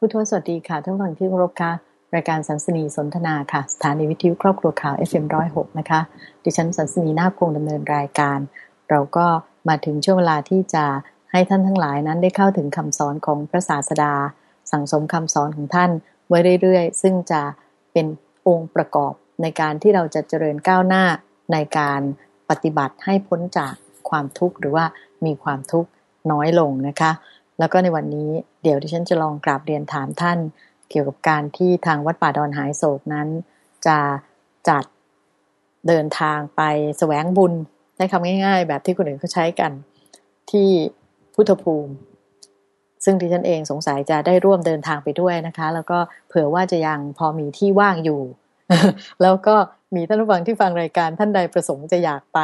ผู้ทวสวัสดีค่ะท่านฟังที่รพค่ะ รายการสันสนีสนทนาค่ะ สถานีวิทยุครอบครัวข่าว FM106 นะคะ ดิฉันสันสนีนาคพงดำเนินรายการ เราก็มาถึงช่วงเวลาที่จะให้ท่านทั้งหลายนั้นได้เข้าถึงคำสอนของพระศาสดา สั่งสมคำสอนของท่านไว้เรื่อยๆ ซึ่งจะเป็นองค์ประกอบในการที่เราจะเจริญก้าวหน้าในการปฏิบัติให้พ้นจากความทุกข์หรือว่ามีความทุกข์น้อยลงนะคะ แล้วก็ในวันนี้เดี๋ยวที่ฉันจะลองกราบเรียนถามท่าน เกี่ยวกับการที่ทางวัดป่าดอนหายโศกนั้น จะจัดเดินทางไปแสวงบุญได้คำง่าย ๆ แบบที่คนอื่นเขาใช้กัน ที่พุทธภูมิ ซึ่งที่ฉันเองสงสัยจะได้ร่วมเดินทางไปด้วยนะคะ แล้วก็เผื่อว่าจะยังพอมีที่ว่างอยู่ แล้วก็มีท่านผู้ฟังที่ฟังรายการท่านใดประสงค์จะอยากไป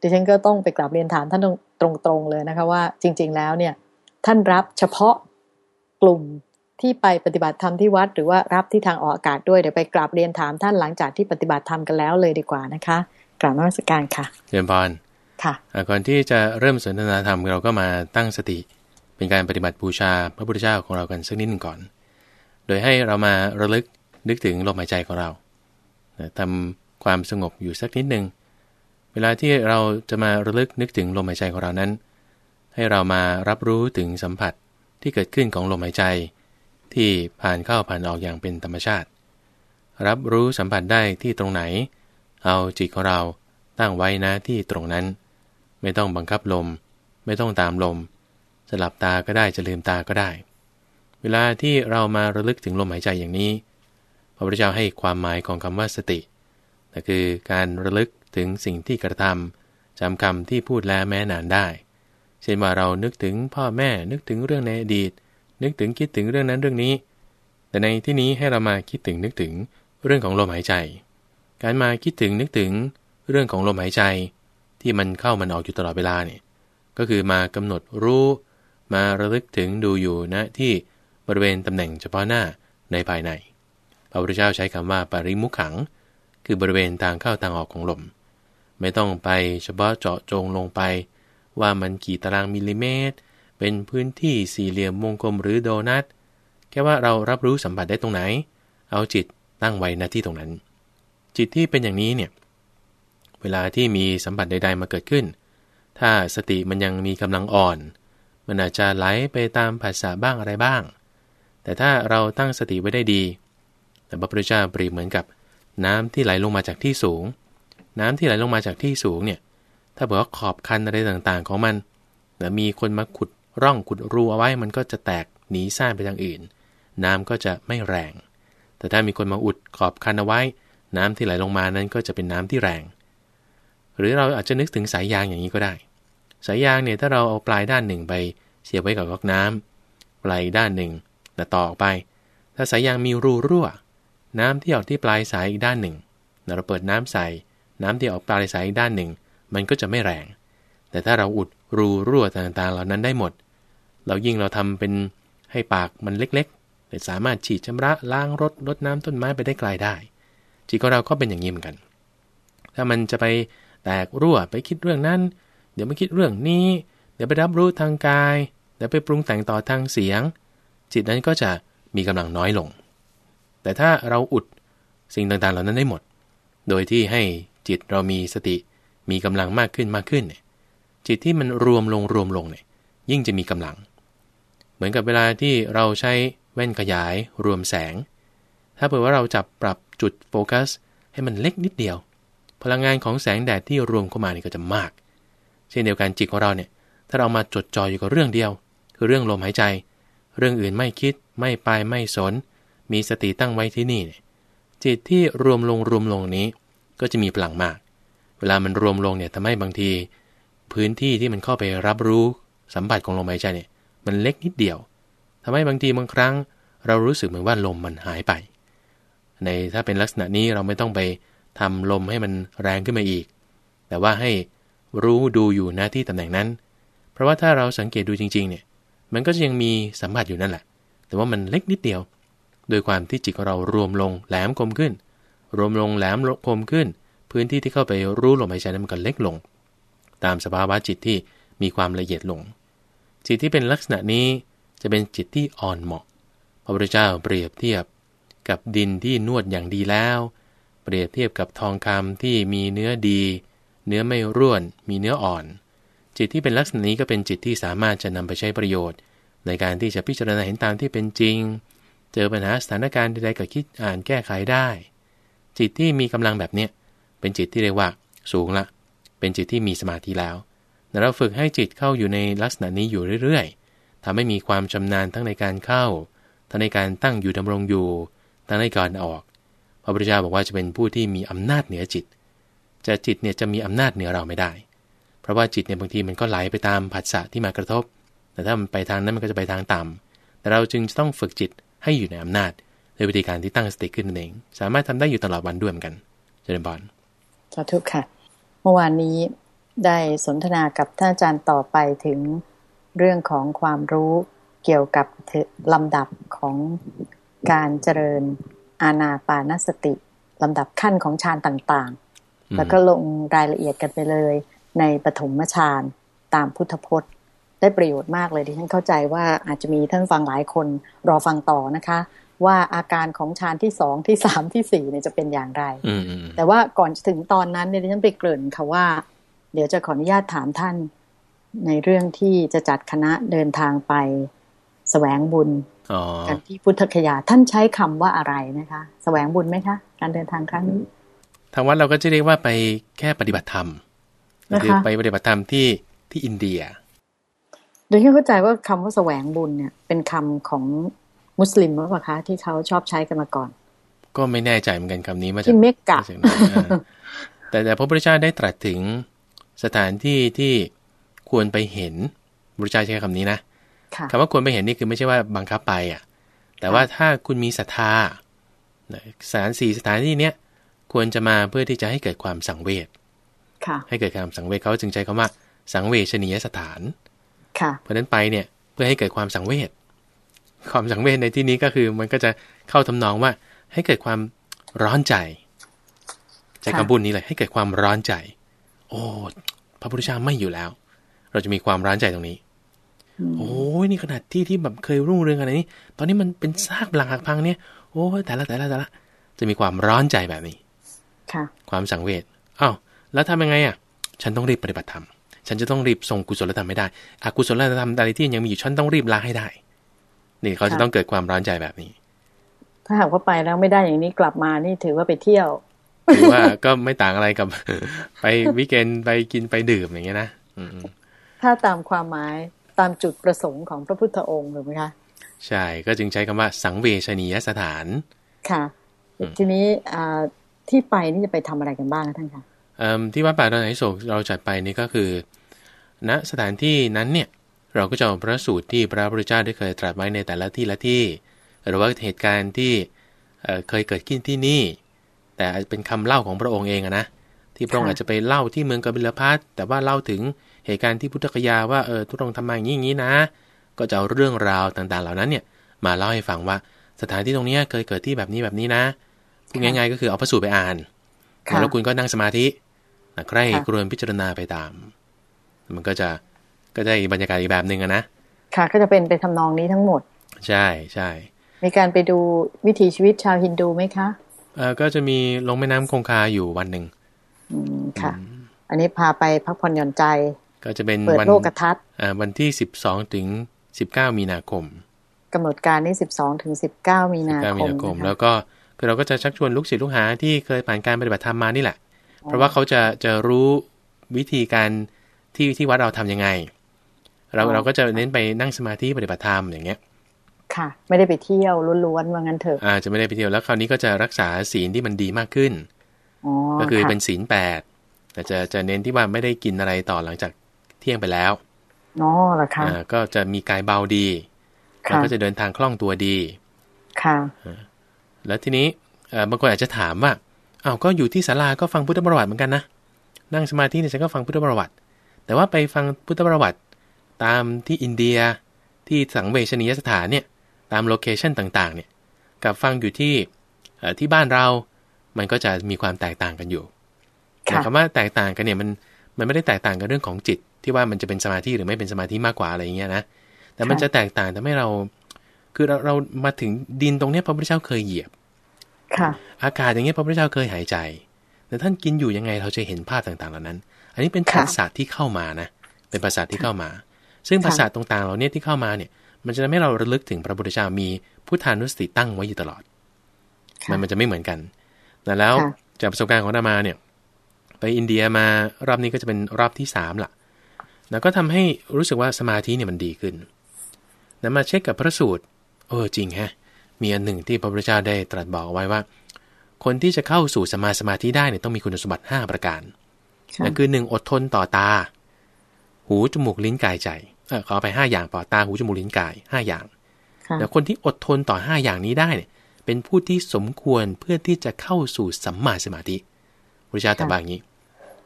ดิฉันก็ต้องไปกราบเรียนถามท่าน ตรงๆเลยนะคะว่าจริง ๆ แล้วเนี่ยท่านรับเฉพาะกลุ่มที่ไปปฏิบัติธรรมที่วัด หรือว่ารับที่ทางออกอากาศด้วยเดี๋ยวไปกราบเรียนถามท่านหลังจากที่ปฏิบัติธรรมกันแล้วเลยดีกว่านะคะกราบนมัสการค่ะเรียนพรค่ะก่อนที่จะเริ่มสนทนาธรรมเราก็มาตั้งสติ เป็นการปฏิบัติบูชาพระพุทธเจ้าของเรากันสักนิดหนึ่งก่อน โดยให้เรามาระลึกนึกถึงลมหายใจของเราทำความสงบอยู่สักนิดหนึ่ง เวลาที่เราจะมาระลึกนึกถึงลมหายใจของเรานั้น ให้เรามารับรู้ถึงสัมผัสที่เกิดขึ้นของลมหายใจ ที่ผ่านเข้าผ่านออกอย่างเป็นธรรมชาติ รับรู้สัมผัสได้ที่ตรงไหน เอาจิตของเราตั้งไว้นะที่ตรงนั้น ไม่ต้องบังคับลม ไม่ต้องตามลมจะหลับตาก็ได้จะลืมตาก็ได้ เวลาที่เรามาระลึกถึงลมหายใจอย่างนี้ พระพุทธเจ้าให้ความหมายของคำว่าสตินั่นคือการระลึก ถึงสิ่งที่กระทำจำคำที่พูดแล้วแม้นานได้ เช่นว่าเรานึกถึงพ่อแม่นึกถึงเรื่องในอดีต นึกถึงคิดถึงเรื่องนั้นเรื่องนี้ แต่ในที่นี้ให้เรามาคิดถึงนึกถึงเรื่องของลมหายใจ การมาคิดถึงนึกถึงเรื่องของลมหายใจ ที่มันเข้ามันออกอยู่ตลอดเวลาเนี่ยก็คือมากำหนดรู้ มาระลึกถึงดูอยู่ณนะที่บริเวณตำแหน่งเฉพาะหน้าในภายในพระพุทธเจ้าใช้คำว่าปริมุขขัง คือบริเวณทางเข้าทางออกของลม ไม่ต้องไปเฉพาะเจาะจงลงไป ว่ามันกี่ตารางมิลลิเมตร เป็นพื้นที่สี่เหลี่ยมวงกลมหรือโดนัทแค่ว่าเรารับรู้สัมผัสได้ตรงไหน เอาจิตตั้งไว้ณที่ตรงนั้น จิตที่เป็นอย่างนี้เนี่ยเวลาที่มีสัมผัสใดๆมาเกิดขึ้น ถ้าสติมันยังมีกำลังอ่อน มันอาจจะไหลไปตามภาษาบ้างอะไรบ้าง แต่ถ้าเราตั้งสติไว้ได้ดี แต่พระพุทธเจ้าเปรียบเหมือนกับน้ำที่ไหลลงมาจากที่สูง น้ำที่ไหลลงมาจากที่สูงเนี่ย ถ้าบอกว่าขอบคันอะไรต่างๆ ของมันนะมีคนมาขุดร่องขุดรูเอาไว้ มันก็จะแตกหนีซ่านไปทางอื่น น้ำก็จะไม่แรง แต่ถ้ามีคนมาอุดขอบคันเอาไว้ น้ำที่ไหลลงมานั้นก็จะเป็นน้ำที่แรง หรือเราอาจจะนึกถึงสายยางอย่างนี้ก็ได้ สายยางเนี่ยถ้าเราเอาปลายด้านหนึ่งไปเสียบไว้กับก๊อกน้ำปลายด้านหนึ่งนะต่อออกไป ถ้าสายยางมีรูรั่ว น้ำที่ออกที่ปลายสายอีกด้านหนึ่งเราเปิดน้ำใส่ น้ำที่ออกปลายสายด้านหนึ่ง มันก็จะไม่แรง แต่ถ้าเราอุดรูรั่วต่างๆ เหล่านั้นได้หมด เรายิ่งเราทำเป็นให้ปากมันเล็กๆแต่สามารถฉีดชำระล้างรถลดน้ำต้นไม้ไปได้ไกลได้ จิตของเราก็เป็นอย่างนี้เหมือนกัน ถ้ามันจะไปแตกรั่วไปคิดเรื่องนั้น เดี๋ยวไม่คิดเรื่องนี้ เดี๋ยวไปรับรู้ทางกาย เดี๋ยวไปปรุงแต่งต่อทางเสียง จิตนั้นก็จะมีกำลังน้อยลง แต่ถ้าเราอุดสิ่งต่างๆเหล่านั้นได้หมด โดยที่ให้ จิตเรามีสติมีกำลังมากขึ้นมากขึ้นเนี่ยจิตที่มันรวมลงรวมลงเนี่ยยิ่งจะมีกำลัง เหมือนกับเวลาที่เราใช้แว่นขยายรวมแสง ถ้าเผื่อว่าเราจับปรับจุดโฟกัส ให้มันเล็กนิดเดียว พลังงานของแสงแดดที่รวมเข้ามานี่ก็จะมาก เช่นเดียวกันจิตของเราเนี่ยถ้าเรามาจดจ่ออยู่กับเรื่องเดียว คือเรื่องลมหายใจ เรื่องอื่นไม่คิด ไม่ไปไม่สน มีสติตั้งไว้ที่นี่ จิตที่รวมลงรวมลงนี้ ก็จะมีพลังมาก เวลามันรวมลงเนี่ยทำให้บางที พื้นที่ที่มันเข้าไปรับรู้สัมผัสของลมหายใจเนี่ยมันเล็กนิดเดียวทำให้บางทีบางครั้ง เรารู้สึกเหมือนว่าลมมันหายไป ในถ้าเป็นลักษณะนี้เราไม่ต้องไปทำลมให้มันแรงขึ้นมาอีก แต่ว่าให้รู้ดูอยู่หน้าที่ตำแหน่งนั้น เพราะว่าถ้าเราสังเกตดูจริงๆเนี่ยมันก็ยังมีสัมผัสอยู่นั่นแหละ แต่ว่ามันเล็กนิดเดียว โดยความที่จิตของเรารวมลงแหลมคมขึ้น รวมลงแหลมคมขึ้น พื้นที่ที่เข้าไปรู้ลมหายใจนั้นมันก็เล็กลง ตามสภาวะจิตที่มีความละเอียดลง จิตที่เป็นลักษณะนี้จะเป็นจิตที่อ่อนเหมาะ พระพุทธเจ้าเปรียบเทียบกับดินที่นวดอย่างดีแล้ว เปรียบเทียบกับทองคำที่มีเนื้อดี เนื้อไม่ร่วน มีเนื้ออ่อน จิตที่เป็นลักษณะนี้ก็เป็นจิตที่สามารถจะนำไปใช้ประโยชน์ ในการที่จะพิจารณาเห็นตามที่เป็นจริง เจอปัญหาสถานการณ์ใดๆก็คิดอ่านแก้ไขได้ จิตที่มีกำลังแบบเนี้ยเป็นจิตที่เรียกว่าสูงละ เป็นจิตที่มีสมาธิแล้วเราฝึกให้จิตเข้าอยู่ในลักษณะนี้อยู่เรื่อยๆทำให้มีความชำนาญทั้งในการเข้า ทั้งในการตั้งอยู่ดำรงอยู่ ทั้งในการออก พระพุทธเจ้าบอกว่าจะเป็นผู้ที่มีอำนาจเหนือจิต จะจิตเนี่ยจะมีอำนาจเหนือเราไม่ได้ เพราะว่าจิตเนี่ยบางทีมันก็ไหลไปตามผัสสะที่มากระทบ แต่ถ้ามันไปทางนั้นมันก็จะไปทางต่ำแต่เราจึงจะต้องฝึกจิตให้อยู่ในอำนาจ โดยวิธีการที่ตั้งสติขึ้นนั่นเอง สามารถทำได้อยู่ตลอดวันด้วยเหมือนกัน เจริญบอลสาธุค่ะ เมื่อวานนี้ได้สนทนากับท่านอาจารย์ต่อไปถึงเรื่องของความรู้เกี่ยวกับลำดับของการเจริญอาณาปานสติลำดับขั้นของฌานต่างๆ แล้วก็ลงรายละเอียดกันไปเลย ในปฐมฌานตามพุทธพจน์ ได้ประโยชน์มากเลยที่ฉันเข้าใจว่าอาจจะมีท่านฟังหลายคนรอฟังต่อนะคะ ว่าอาการของฌานที่สองที่สามที่สี่เนี่ยจะเป็นอย่างไร แต่ว่าก่อนถึงตอนนั้นเนี่ยฉันไปเกริ่นค่ะว่า เดี๋ยวจะขออนุญาตถามท่านในเรื่องที่จะจัดคณะเดินทางไปสแสวงบุญกันที่พุทธคยาท่านใช้คำว่าอะไรนะคะสแสวงบุญไหมคะ การเดินทางครั้งนี้ ทางวัดเราก็จะเรียกว่าไปแค่ปฏิบัติธรรมคือไปปฏิบัติธรรมที่ที่อินเดีย โดยที่เข้าใจว่าคำว่าแสวงบุญเนี่ย เป็นคำของ มุสลิมหรือเปล่าคะที่เขาชอบใช้กันมาก่อน ก็ไม่แน่ใจเหมือนกันคำนี้มาจากที่เมกะแต่แต่พระพุทธเจ้าได้ตรัสถึงสถานที่ที่ควรไปเห็นบริจาใช้คำนี้นะคำว่าควรไปเห็นนี่คือไม่ใช่ว่าบังคับไปอะ แต่ว่าถ้าคุณมีศรัทธาสถานสี่สถานที่เนี้ยควรจะมาเพื่อที่จะให้เกิดความสังเวชให้เกิดความสังเวชเขาจึงใช้คำว่าสังเวชนียสถานเพราะนั้นไปเนี่ยเพื่อให้เกิดความสังเวช ความสังเวชในที่นี้ก็คือมันก็จะเข้าทำนองว่าให้เกิดความร้อนใจใช้คำพูดนี้เลยให้เกิดความร้อนใจ โอ้พระพุทธเจ้าไม่อยู่แล้ว เราจะมีความร้อนใจตรงนี้ โอ้ยนี่ขนาดที่ที่แบบเคยรุ่งเรืองอะไรนี้ ตอนนี้มันเป็นซากหลังหักพังเนี่ยโอ้แต่ละแต่ละแต่ละจะมีความร้อนใจแบบนี้ค่ะ ความสังเวชอ้าวแล้วทำยังไงอะ ฉันต้องรีบปฏิบัติธรรมฉันจะต้องรีบส่งกุศลธรรมไม่ได้อกุศลธรรมอะไรที่ยังมีอยู่ฉันต้องรีบละให้ได้ นี่เขาจะต้องเกิดความร้อนใจแบบนี้ ถ้าหากว่าไปแล้วไม่ได้อย่างนี้กลับมานี่ถือว่าไปเที่ยวถือว่าก็ไม่ต่างอะไรกับ ไปวิกเกนไปกินไปดื่มอย่างเงี้ยนะถ้าตามความหมายตามจุดประสงค์ของพระพุทธองค์ถูกไหมคะใช่ก็จึงใช้คำว่าสังเวชนียสถานค่ะ ทีนี้ที่ไปนี่จะไปทำอะไรกันบ้างท่านคะที่วัดป่าดอนไหนโศกเราจัดไปนี่ก็คือ ณสถานที่นั้นเนี่ย เราก็จะเอาพระสูตรที่พระพุทธเจ้าได้เคยตรัสไว้ในแต่ละที่ละที่ หรือว่าเหตุการณ์ที่เคยเกิดขึ้นที่นี่ แต่เป็นคำเล่าของพระองค์เองนะที่พระองค์อาจจะไปเล่าที่เมืองกบิลพัทแต่ว่าเล่าถึงเหตุการณ์ที่พุทธคยาว่าเออทุกองทำมาอย่างนี้อย่างนี้นะ ก็จะเอาเรื่องราวต่างๆ เหล่านั้นเนี่ยมาเล่าให้ฟังว่าสถานที่ตรงนี้เคยเกิดที่แบบนี้แบบนี้นะพูดง่ายๆก็คือเอาพระสูตรไปอ่าน แล้วคุณก็นั่งสมาธิใคร่ครวญพิจารณาไปตาม มันก็จะ ก็ได้บรรยากาศอีกแบบหนึ่งนะค่ะ ก็จะเป็นไปทำนองนี้ทั้งหมด ใช่ใช่มีการไปดูวิถีชีวิตชาวฮินดูไหมคะเออก็จะมีลงแม่น้ำคงคาอยู่วันหนึ่งอืมค่ะ อันนี้พาไปพักผ่อนหย่อนใจ ก็จะเป็นวันโลกทัศน์อ่าวันที่สิบสองถึงสิบเก้ามีนาคมกำหนดการนี่สิบสองถึงสิบเก้ามีนาคมคม แล้วก็คือเราก็จะชักชวนลูกศิษย์ลูกหาที่เคยผ่านการปฏิบัติธรรมมานี่แหละ เพราะว่าเขาจะจะรู้วิธีการที่ที่วัดเราทํำยังไง เราเราก็จะเน้นไปนั่งสมาธิปฏิบัติธรรมอย่างเงี้ย ค่ะ ไม่ได้ไปเที่ยวล้วนๆว่างั้นเถอะอ่าจะไม่ได้ไปเที่ยวแล้วคราวนี้ก็จะรักษาศีลที่มันดีมากขึ้นก็คือเป็นศีลแปดแต่จะจะเน้นที่ว่าไม่ได้กินอะไรต่อหลังจากเที่ยงไปแล้วอ๋อเหรอคะอ่าก็จะมีกายเบาดีแล้วก็จะเดินทางคล่องตัวดี ค่ะ แล้วทีนี้บางคนอาจจะถามว่าอ้าวก็อยู่ที่ศาลาก็ฟังพุทธประวัติเหมือนกันนะ นั่งสมาธิเนี่ยฉันก็ฟังพุทธประวัติ แต่ว่าไปฟังพุทธประวัติ ตามที่อินเดียที่สังเวชนียสถานเนี่ยตามโลเคชันต่างๆเนี่ยกับฟังอยู่ที่ที่บ้านเรา มันก็จะมีความแตกต่างกันอยู่แต่คำว่าแตกต่างกันเนี่ยมันมันไม่ได้แตกต่างกันเรื่องของจิต ที่ว่ามันจะเป็นสมาธิหรือไม่เป็นสมาธิมากกว่าอะไรอย่างเงี้ยนะแต่มันจะแตกต่างแต่ไม่เราคือเราเรามาถึงดินตรงเนี้ยพระพุทธเจ้าเคยเหยียบ ค่ะ อากาศอย่างเงี้ยพระพุทธเจ้าเคยหายใจ แต่ท่านกินอยู่ยังไงเราจะเห็นภาพต่างๆเหล่านั้น อันนี้เป็นค่ะภาษาทที่เข้ามานะ เป็นภาษาทที่เข้ามา ซึ่งค่ะภาษาทต่างๆเหล่านี้ที่เข้ามาเนี่ย มันจะทำให้เราระลึกถึงพระพุทธเจ้ามีพุทธานุสติตั้งไว้อยู่ตลอดค่ะมันมันจะไม่เหมือนกันแต่แล้วค่ะจากประสบการณ์ของอาตมาเนี่ย ไปอินเดียมารอบนี้ก็จะเป็นรอบที่สามละแล้วก็ทำให้รู้สึกว่าสมาธิเนี่ยมันดีขึ้นแล้วมาเช็คกับพระสูตร เออจริงแฮะ มีอันหนึ่งที่พระพุทธเจ้าได้ตรัสบอกเอาไว้ว่า คนที่จะเข้าสู่สมาสมาธิได้เนี่ยต้องมีคุณสมบัติ 5 ประการค่ะนั่นคือหนึ่งอดทนต่อตา หู จมูก ลิ้น กาย ใจ เออขอไปห้าอย่างต่อตาหูจมูกลิ้นกายห้าอย่างค่ะแต่คนที่อดทนต่อ5อย่างนี้ได้เนี่ย เป็นผู้ที่สมควรเพื่อที่จะเข้าสู่สัมมาสมาธิพระเจ้าตรัสบาอย่างนี้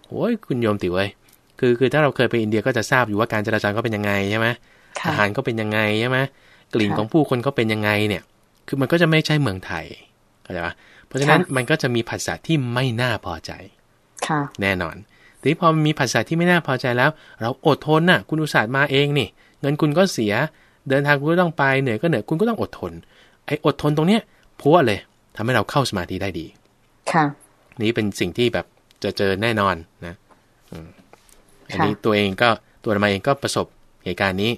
โอ้ยคุณโยมติ๋วเอ้ยคือคือถ้าเราเคยไปอินเดียก็จะทราบอยู่ว่าการจราจรก็เป็นยังไงใช่ไหมค่ะอาหารก็เป็นยังไงใช่ไหมกลิ่นค่ะของผู้คนก็เป็นยังไงเนี่ย คือมันก็จะไม่ใช่เมืองไทยเข้าใจปะเพราะฉะนั้นค่ะมันก็จะมีภาษาที่ไม่น่าพอใจค่ะแน่นอน ทีนี้พอมีภาษาที่ไม่น่าพอใจแล้ว เราอดทนน่ะ คุณอุตส่าห์มาเองนี่ เงินคุณก็เสีย เดินทางคุณก็ต้องไปเหนื่อยก็เหนื่อยคุณก็ต้องอดทน ไอ้อดทนตรงเนี้ยพัวเลยทำให้เราเข้าสมาธิได้ดี ค่ะ นี่เป็นสิ่งที่แบบจะเจอแน่นอนนะอืมอันนี้ค่ะตัวเองก็ตัวเราเองก็ประสบเหตุการณ์นี้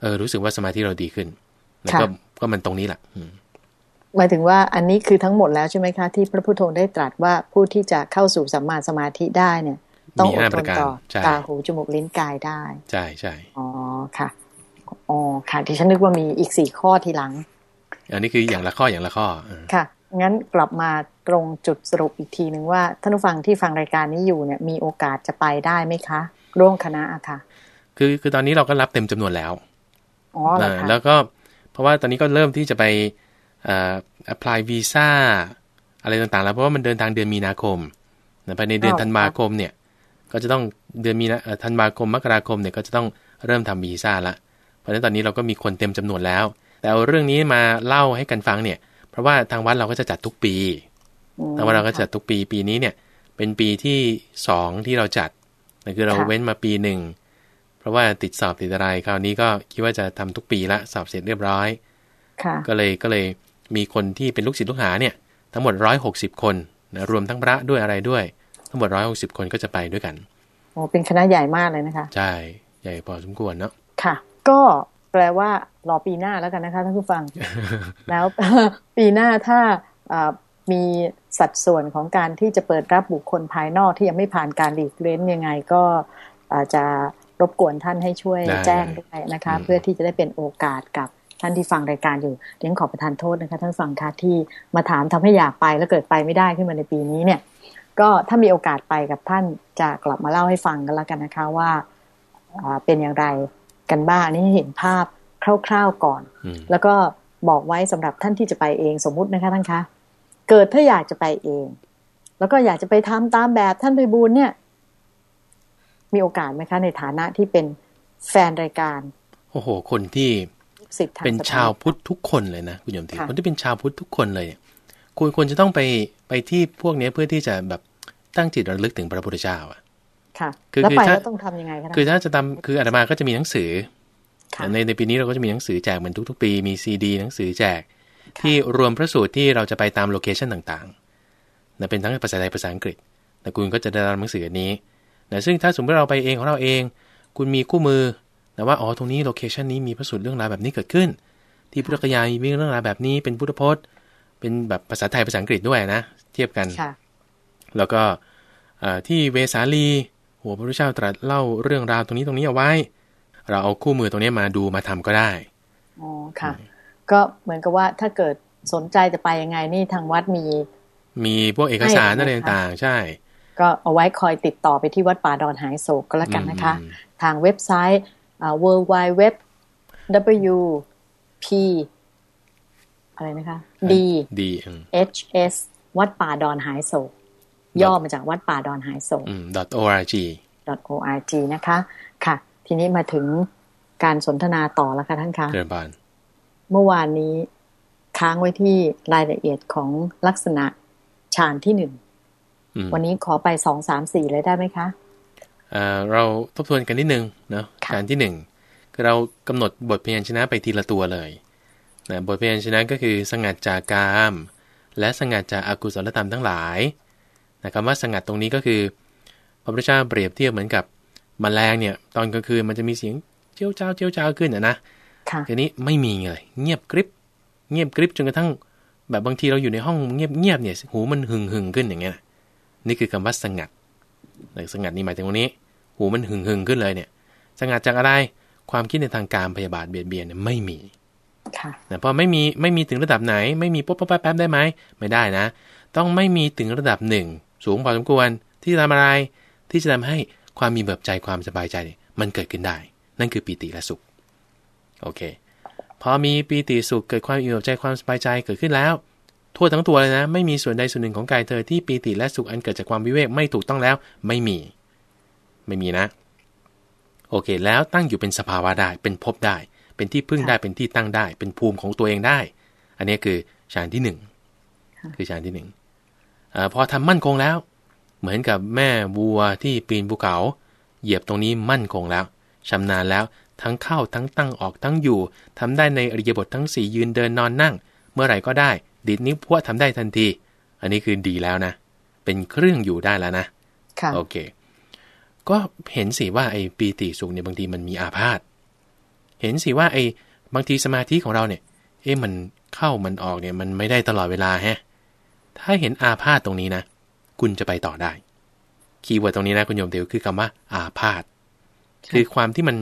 เออรู้สึกว่าสมาธิเราดีขึ้นแล้วก็ค่ะก็มันตรงนี้แหละอืมหมายถึงว่าอันนี้คือทั้งหมดแล้วใช่ไหมคะ ที่พระพุทโธได้ตรัสว่าผู้ที่จะเข้าสู่สัมมาสมาธิได้เนี่ย ต้องมีอดห้าทประนการต่อใช่ตาหูจมูกลิ้นกายได้ ใช่ใช่อ๋อค่ะอ๋อค่ะที่ฉันนึกว่ามีอีกสี่ข้อทีหลัง อันนี้คืออย่างละข้ออย่างละข้อเออค่ะงั้นกลับมาตรงจุดสรุปอีกทีหนึ่งว่าท่านผู้ฟังที่ฟังรายการนี้อยู่เนี่ยมีโอกาสจะไปได้ไหมคะ ร่วมคณะอะค่ะ คือคือตอนนี้เราก็รับเต็มจำนวนแล้วอ๋อเหรออ่าคะแล้วก็เพราะว่าตอนนี้ก็เริ่มที่จะไปเอ่อ apply visa อะไรต่างๆ แล้วเพราะว่ามันเดินทางเดือนมีนาคมนะภายในเดือนธันวาคมเนี่ย ก็จะต้องเดือนมีนาเอ่อธันวาคมมกราคมเนี่ยก็จะต้องเริ่มทำวีซ่าละ เพราะฉะนั้นตอนนี้เราก็มีคนเต็มจำนวนแล้ว แต่เอาเรื่องนี้มาเล่าให้กันฟังเนี่ย เพราะว่าทางวัดเราก็จะจัดทุกปีอืมทางวัดเราก็จัดทุกปีปีนี้เนี่ย เป็นปีที่สองที่เราจัดนั่นคือเราค่ะเว้นมาปีหนึ่งเพราะว่าติดสอบติดอะไรคราวนี้ก็คิดว่าจะทำทุกปีละสอบเสร็จเรียบร้อยค่ะก็เลยก็เลยมีคนที่เป็นลูกศิษย์ลูกหาเนี่ย ทั้งหมดร้อยหกสิบคนนะรวมทั้งพระด้วยอะไรด้วย ทั้งหมดร้อยหกสิบคนก็จะไปด้วยกันโอ้เป็นคณะใหญ่มากเลยนะคะ ใช่ ใหญ่พอสมควรเนาะค่ะ ก็แปลว่ารอปีหน้าแล้วกันนะคะท่านผู้ฟัง แล้วปีหน้าถ้าอ่ามีสัดส่วนของการที่จะเปิดรับบุคคลภายนอกที่ยังไม่ผ่านการหลีกเล้นยังไงก็อาจจะรบกวนท่านให้ช่วยได้แจ้งด้วยนะคะอืมเพื่อที่จะได้เป็นโอกาสกับท่านที่ฟังรายการอยู่เดี๋ยวขอประทานโทษนะคะ ท่านฟังคะที่มาถามทำให้อยากไปแล้วเกิดไปไม่ได้ขึ้นมาในปีนี้เนี่ย ก็ถ้ามีโอกาสไปกับท่านจะกลับมาเล่าให้ฟังกันแล้วกันนะคะว่าอ่าเป็นอย่างไรกันบ้างอันนี้ให้เห็นภาพคร่าวๆก่อนอืมแล้วก็บอกไว้สำหรับท่านที่จะไปเองสมมุตินะคะท่านคะ เกิดถ้าอยากจะไปเอง แล้วก็อยากจะไปทำตามแบบท่านไปบูลย์เนี่ย มีโอกาสไหมคะ ในฐานะที่เป็นแฟนรายการโอ้โห คนที่สิทธิ์ทางเป็นสถชาวพุทธทุกคนเลยนะคุณโยมติค่ะคนที่เป็นชาวพุทธทุกคนเลยเนี่ยคุณควรจะต้องไปไปที่พวกเนี้ยเพื่อที่จะแบบ ตั้งจิตระลึกถึงพระพุทธเจ้าอะค่ะคือแล้วคือไปถ้าแล้วต้องทำยังไงคะท่านคือถ้าจะทำคืออาตมาก็จะมีหนังสือค่ะในในปีนี้เราก็จะมีหนังสือแจกเหมือนทุกๆ ปีมีซีดีหนังสือแจก ที่รวมพระสูตรที่เราจะไปตาม location ต่างๆนะเป็นทั้งภาษาไทยภาษาอังกฤษแต่คุณก็จะได้รับหนังสืออันนี้นะซึ่งถ้าสมมติเราไปเองของเราเอง คุณมีคู่มือนะว่าอ๋อตรงนี้ location นี้มีพระสูตรเรื่องราวแบบนี้เกิดขึ้น ที่พุทธกยามีเรื่องราวแบบนี้เป็นพุทธพจน์ เป็นแบบภาษาไทยภาษาอังกฤษด้วยนะ เทียบกันค่ะแล้วก็เอ่อ ที่เวสาลี หัวพระพุทธเจ้าตรัสเล่าเรื่องราวตรงนี้ตรงนี้เอาไว้ เราเอาคู่มือตรงนี้มาดูมาทำก็ได้อ๋อค่ะ ก็เหมือนกับว่าถ้าเกิดสนใจจะไปยังไงนี่ทางวัดมี มีพวกเอกสารให้อะไรนะคะต่างๆ ใช่ ก็เอาไว้คอยติดต่อไปที่วัดป่าดอนหายโศกก็แล้วกันนะคะอืมทางเว็บไซต์อ่า w w w w p อะไรนะคะ d ดีอืม h s วัดป่าดอนหายโศก ย่อมาจากวัดป่าดอนหายโศกอืม .org .org นะคะ ค่ะ ทีนี้มาถึงการสนทนาต่อแล้วค่ะท่านคะเรือนบานเมื่อวานนี้ค้างไว้ที่รายละเอียดของลักษณะฌานที่หนึ่งอืมวันนี้ขอไปสองสามสี่เลยได้ไหมคะเอ่อเราทบทวนกันนิดนึงเนาะค่ะการที่หนึ่งคือเรากำหนดบทพยัญชนะไปทีละตัวเลยนะบทพยัญชนะก็คือสงัดจากกาม และสงัดจากอากุศลธรรมทั้งหลาย นะคำว่าสงัดตรงนี้ก็คือพระพุทธเจ้าเปรียบเทียบเหมือนกับมแมลงเนี่ย ตอนกลางคืนมันจะมีเสียงเจียวเจ้าเจียวเจ้าขึ้นอะนะทีนี้ไม่มีเลยเงียบกริบ เงียบกริบจนกระทั่ง แบบบางทีเราอยู่ในห้องเงียบเงียบเนี่ย หูมันหึงหึงขึ้นอย่างเงี้ยนี่คือคำว่าสงัดสงัดนี่หมายถึงตรงนี้ หูมันหึงหึงขึ้นเลยเนี่ย สงัดจากอะไรความคิดในทางการพยาบาทเบียดเบียนเนี่ยไม่มีค่ะพอไม่มีไม่มีถึงระดับไหน ไม่มีปุ๊บปั๊บแป๊บได้ไหมไม่ได้นะ ต้องไม่มีถึงระดับหนึ่ง สูงพอสมควรที่จะทำอะไร ที่จะทำให้ความมีเบิบใจความสบายใจ มันเกิดขึ้นได้ นั่นคือปีติและสุขโอเค พอมีปีติสุขเกิดความอิ่มใจความสบายใจเกิดขึ้นแล้ว ทั่วทั้งตัวเลยนะ ไม่มีส่วนใดส่วนหนึ่งของกายเธอที่ปีติและสุขอันเกิดจากความวิเวกไม่ถูกต้องแล้ว ไม่มี ไม่มีนะ โอเค แล้วตั้งอยู่เป็นสภาวะได้ เป็นภพได้ เป็นที่พึ่งได้เป็นที่ตั้งได้ เป็นภูมิของตัวเองได้ อันนี้คือฌานที่หนึ่งคือฌานที่หนึ่ง อพอทำมั่นคงแล้ว เหมือนกับแม่วัวที่ปีนภูเขา เหยียบตรงนี้มั่นคงแล้วชำนาญแล้วทั้งเข้าทั้งตั้งออกทั้งอยู่ทำได้ในอริยบททั้งสี่ยืนเดินนอนนั่ง เมื่อไหร่ก็ได้ ดิดนิ้วพวทำได้ทันที อันนี้คือดีแล้วนะ เป็นเครื่องอยู่ได้แล้วนะค่ะโอเค ก็เห็นสิว่าไอ้ปีติสุขเนี่ยบางทีมันมีอาพาธเห็นสิว่าไอ้บางทีสมาธิของเราเนี่ย เอ๊ะมันเข้ามันออกเนี่ยมันไม่ได้ตลอดเวลาแฮะ ถ้าเห็นอาพาธตรงนี้นะ คุณจะไปต่อได้ คีย์เวิร์ดตรงนี้นะคุณโยมเดียวคือคำว่า อาพาธคือความที่มัน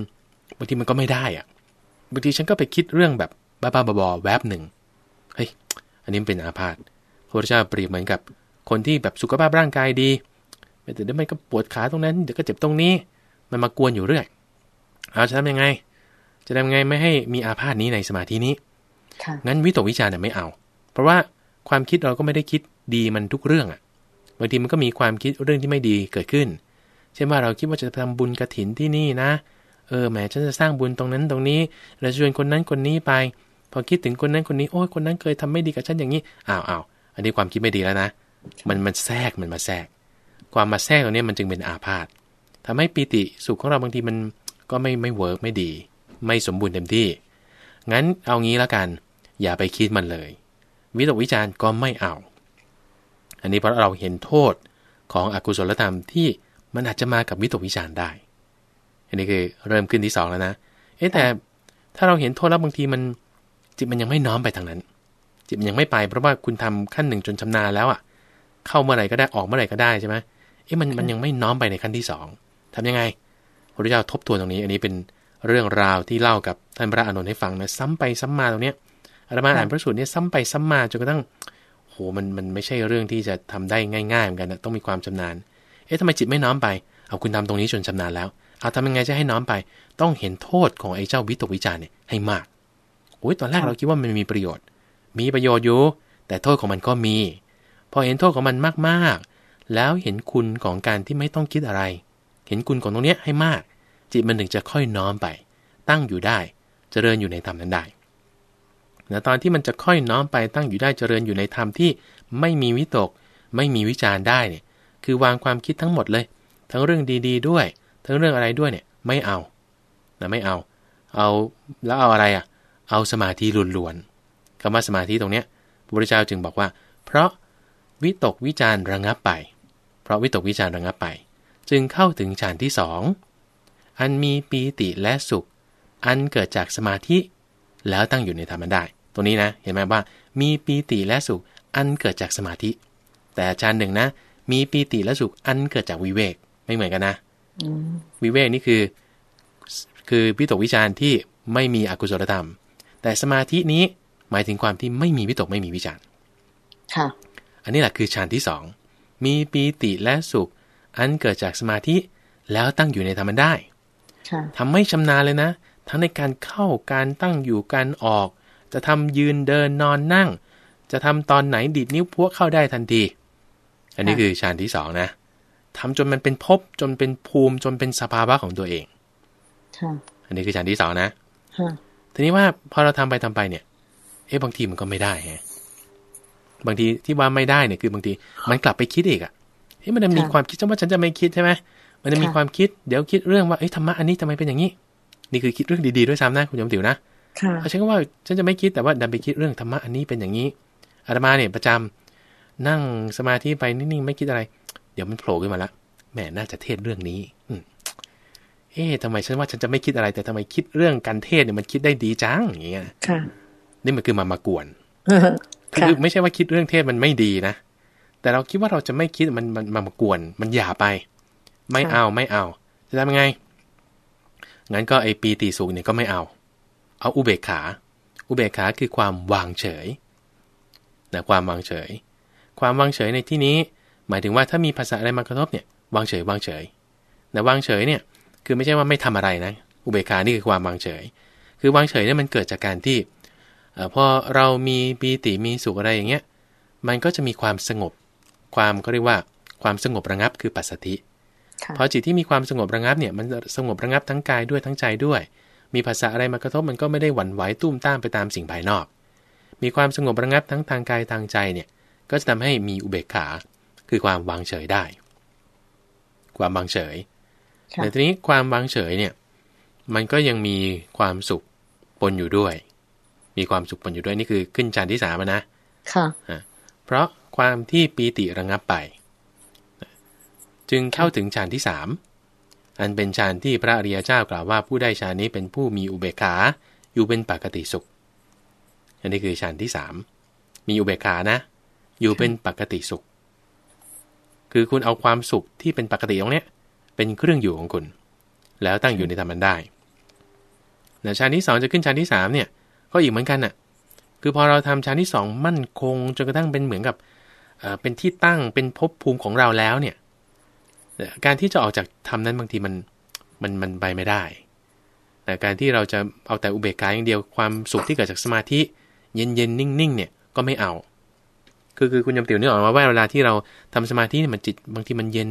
บางทีมันก็ไม่ได้อะบางทีฉันก็ไปคิดเรื่องแบบบ้าๆบอๆแวบหนึ่งเฮ้ยอันนี้เป็นอาพาธพระพุทธเจ้าเปรียบเหมือนกับคนที่แบบสุขภาพร่างกายดีแต่เดี๋ยวมันก็ปวดขาตรงนั้นเดี๋ยวก็เจ็บตรงนี้ มันมากวนอยู่เรื่อย เอาจะทำยังไง จะทำยังไงไม่ให้มีอาพาธนี้ในสมาธินี้งั้นวิตกวิจารเนี่ยไม่เอา เพราะว่า ความคิดเราก็ไม่ได้คิดดีมันทุกเรื่องอะบางทีมันก็มีความคิดเรื่องที่ไม่ดีเกิดขึ้น เช่นว่าเราคิดว่าจะทำบุญกระถินที่นี่นะ เออแหมฉันจะสร้างบุญตรงนั้นตรงนี้แล้วชวนคนนั้นคนนี้ไป พอคิดถึงคนนั้นคนนี้โอ้ยคนนั้นเคยทำไม่ดีกับฉันอย่างนี้อ้าวอ้าวอันนี้ความคิดไม่ดีแล้วนะ มันมันแทรกมันมาแทรก ความมาแทรกตรงนี้มันจึงเป็นอาพาธทำให้ปีติสุขของเราบางทีมันก็ไม่ไม่เวิร์กไม่ดี ไม่สมบูรณ์เต็มที่ งั้นเอางี้แล้วกัน อย่าไปคิดมันเลย วิตกวิจารณ์ก็ไม่เอา อันนี้เพราะเราเห็นโทษของอกุศลธรรมที่มันอาจจะมากับวิตกวิจารณ์ได้ อันนี้คือเริ่มขึ้นที่สองแล้วนะ เอ๊แต่ถ้าเราเห็นโทษแล้วบางทีมันจิตมันยังไม่น้อมไปทางนั้น จิตมันยังไม่ไปเพราะว่าคุณทำขั้นหนึ่งจนชำนาญแล้วอะ เข้าเมื่อไหร่ก็ได้ออกเมื่อไหร่ก็ได้ใช่ไหมเอ๊ะมันมันยังไม่น้อมไปในขั้นที่สองทำยังไงพระพุทธเจ้าทบทวนตรงนี้ อันนี้เป็นเรื่องราวที่เล่ากับท่านพระอานนท์ให้ฟังนะซ้ำไปซ้ำมาตรงเนี้ย อาตมาอ่านพระสูตรนี้ซ้ำไปซ้ำมาจนกระทั่งโหมันมันไม่ใช่เรื่องที่จะทำได้ง่ายๆเหมือนกันนะต้องมีความชำนาญ เอ๊ะทำไมจิตไม่น้อมไป เอาคุณทำตรงนี้จนชำนาญแล้วเอาทำยังไงจะให้น้อมไป ต้องเห็นโทษของไอ้เจ้าวิตกวิจารเนี่ยให้มากโอ้ยตอนแรกเราคิดว่ามันมีประโยชน์ มีประโยชน์อยู่ แต่โทษของมันก็มี พอเห็นโทษของมันมากๆ แล้วเห็นคุณของการที่ไม่ต้องคิดอะไร เห็นคุณของตรงนี้ให้มาก จิตมันถึงจะค่อยน้อมไป ตั้งอยู่ได้เจริญอยู่ในธรรมนั้นได้ นะตอนที่มันจะค่อยน้อมไปตั้งอยู่ได้เจริญอยู่ในธรรมที่ไม่มีวิตก ไม่มีวิจารณ์ได้เนี่ยคือวางความคิดทั้งหมดเลย ทั้งเรื่องดี ๆ ด้วย ทั้งเรื่องอะไรด้วยเนี่ยไม่เอานะไม่เอา เอาแล้วเอาอะไรอะ เอาสมาธิล้วนๆคำว่าสมาธิตรงเนี้ยพระพุทธเจ้าจึงบอกว่า เพราะวิตกวิจารระงับไป เพราะวิตกวิจารระงับไป จึงเข้าถึงฌานที่สองอันมีปีติและสุข อันเกิดจากสมาธิแล้วตั้งอยู่ในธรรมได้ ตรงนี้นะเห็นไหมว่า มีปีติและสุขอันเกิดจากสมาธิ แต่ฌานหนึ่งนะ มีปีติและสุขอันเกิดจากวิเวกไม่เหมือนกันนะวิเวกนี่คือ คือวิตกวิจารณ์ที่ไม่มีอกุศลธรรม แต่สมาธินี้หมายถึงความที่ไม่มีวิตกไม่มีวิจารณ์ค่ะอันนี้แหละคือฌานที่สองมีปีติและสุข อันเกิดจากสมาธิแล้วตั้งอยู่ในธรรมได้ทำไม่ชำนาญเลยนะ ทั้งในการเข้าการตั้งอยู่การออก จะทำยืนเดินนอนนั่ง จะทำตอนไหนดีดนิ้วพวกเข้าได้ทันที อันนี้คือฌานที่สองนะทำจนมันเป็นภพจนเป็นภูมิจนเป็นสภาวะของตัวเองอันนี้คือชั้นที่สองนะทีนี้ว่าพอเราทำไปทำไปเนี่ย เอ๊ะบางทีมันก็ไม่ได้ฮะบางทีที่ว่าไม่ได้เนี่ยคือบางทีมันกลับไปคิดอีกอะเฮ้ยมันจะมีความคิดว่าฉันจะไม่คิดใช่ไหมมันจะมีความคิดเดี๋ยวคิดเรื่องว่าเอ้ยธรรมะอันนี้ทำไมเป็นอย่างนี้ นี่คือคิดเรื่องดีๆด้วยซ้ำนะคุณยมติ๋วนะค่ะ เขาใช้คำว่าฉันจะไม่คิดแต่ว่าดันไปคิดเรื่องธรรมะอันนี้เป็นอย่างนี้อาตมาเนี่ยประจำนั่งสมาธิไปนิ่งๆไม่คิดอะไร เดี๋ยวมันโผล่ขึ้นมาละแหมน่าจะเทศเรื่องนี้ อืมเอ๊ะทำไมฉันว่าฉันจะไม่คิดอะไร แต่ทำไมคิดเรื่องการเทศเนี่ยมันคิดได้ดีจังอย่างเงี้ยค่ะ นี่มันคือมามากวนค่ะคือไม่ใช่ว่าคิดเรื่องเทศมันไม่ดีนะแต่เราคิดว่าเราจะไม่คิดมันมันมันมากวน มันหยาไป ไม่เอาไม่เอา จะทำยังไงงั้นก็ไอปีติสุขเนี่ยก็ไม่เอา เอาอุเบกขา อุเบกขาคือความวางเฉยนะความวางเฉย ความวางเฉยในที่นี้ หมายถึงว่าถ้ามีภาษาอะไรมากระทบเนี่ยวางเฉยวางเฉยแต่วางเฉยเนี่ยคือไม่ใช่ว่าไม่ทำอะไรนะ อุเบกขานี่คือความวางเฉย คือวางเฉยเนี่ยมันเกิดจากการที่เออพอเรามีปีติมีสุขอะไรอย่างเงี้ย มันก็จะมีความสงบ ความก็เรียกว่าความสงบระงับคือปัสสติค่ะพอจิตที่มีความสงบระงับเนี่ยมันสงบระงับทั้งกายด้วยทั้งใจด้วย มีภาษาอะไรมากระทบมันก็ไม่ได้หวั่นไหวตุ้มต้ามไปตามสิ่งภายนอก มีความสงบระงับทั้งทางกายทางใจเนี่ยก็จะทำให้มีอุเบกขา คือความวางเฉยได้ ความวางเฉยค่ะแต่ทีนี้ความวางเฉยเนี่ย มันก็ยังมีความสุขปนอยู่ด้วย มีความสุขปนอยู่ด้วยนี่คือขึ้นฌานที่สามอะนะ ค่ะ เพราะความที่ปีติระงับไป จึงเข้าถึงฌานที่สาม อันเป็นฌานที่พระอริยเจ้ากล่าวว่าผู้ได้ฌานนี้เป็นผู้มีอุเบกขาอยู่เป็นปกติสุข อันนี้คือฌานที่สามมีอุเบกขานะ อยู่เป็นปกติสุข คือคุณเอาความสุขที่เป็นปกติตรงเนี้ยเป็นเครื่องอยู่ของคุณ แล้วตั้งอยู่ในธรรมันได้แต่ฌานที่สองจะขึ้นฌานที่สามเนี่ยก็อีกเหมือนกันน่ะ คือพอเราทำฌานที่สองมั่นคงจนกระทั่งเป็นเหมือนกับเป็นที่ตั้งเป็นภพภูมิของเราแล้วเนี่ย การที่จะออกจากธรรมนั้นบางทีมันมันมันไปไม่ได้แต่การที่เราจะเอาแต่อุเบกขาอย่างเดียวความสุขที่เกิดจากสมาธิ เย็นเย็นๆนิ่งๆเนี่ยก็ไม่เอา คือคือคุณยมติวนึกออกมาว่าเวลาที่เราทำสมาธิเนี่ยมันจิตบางทีมันเย็น